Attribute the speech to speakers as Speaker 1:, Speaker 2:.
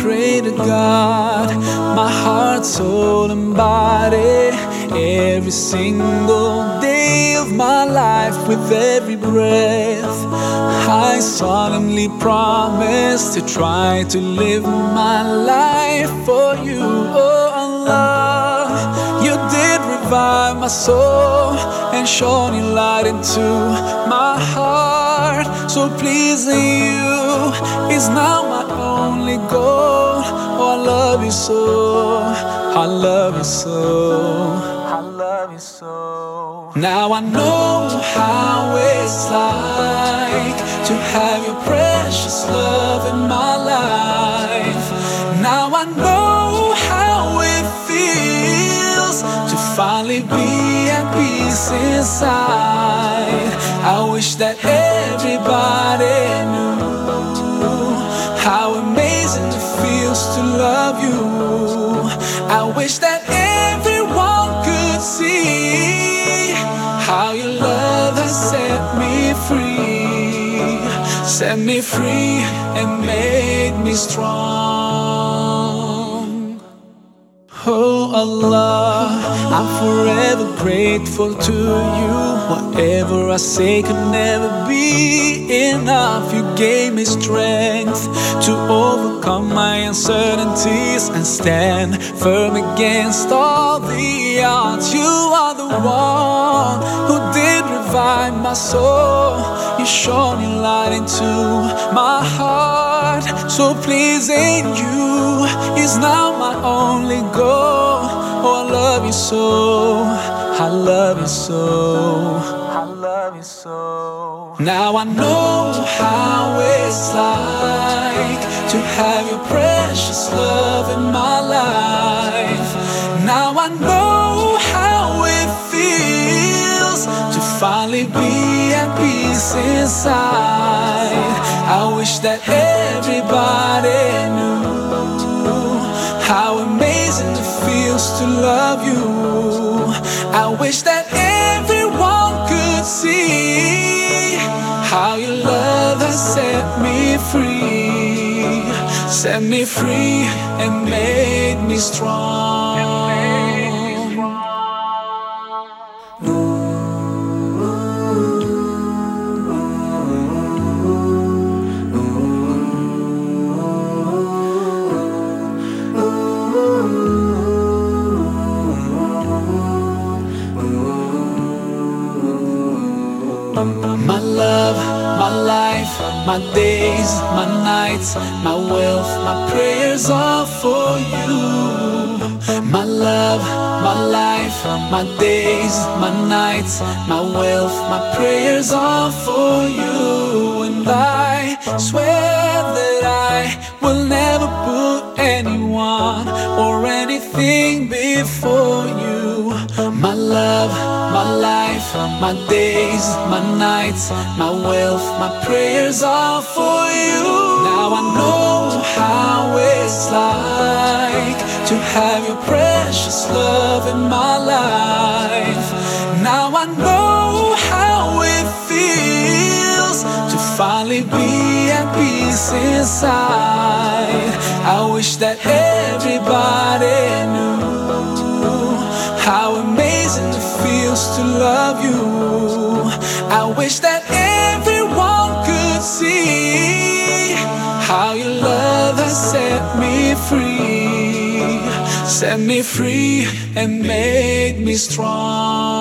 Speaker 1: pray to God, my heart, soul, and body, every single day of my life, with every breath. I solemnly promise to try to live my life for you, oh Allah. You did revive my soul and shone your light into my heart. So pleasing you is now my only goal. Oh, I love you so, I love you so, I love you so. Now I know how it's like to have your precious love in my life. Now I know how it feels to finally be at peace inside. I wish that everybody knew how amazing it feels to love you. I wish that everyone could see how your love has set me free, set me free and made me strong. Allah, I'm forever grateful to you. Whatever I say could never be enough. You gave me strength to overcome my uncertainties and stand firm against all the odds. You are the one who did revive my soul. You shone your light into my heart. So pleasing you is now my only goal. Oh, I love you so. I love you so. I love you so. Now I know how it's like to have your precious love in my life. Now I know how it feels to finally be at peace inside. I wish that everybody knew how amazing it feels to love you. I wish that everyone could see how your love has set me free, set me free and made me strong. My love, my life, my days, my nights, my wealth, my prayers are for you. My love, my life, my days, my nights, my wealth, my prayers are for you. And I swear that I will never put anyone or anything before you. My love, my days, my nights, my wealth, my prayers are for you. Now I know how it's like to have your precious love in my life. Now I know how it feels to finally be at peace inside. I wish that everybody knew to love you. I wish that everyone could see how your love has set me free, set me free and made me strong.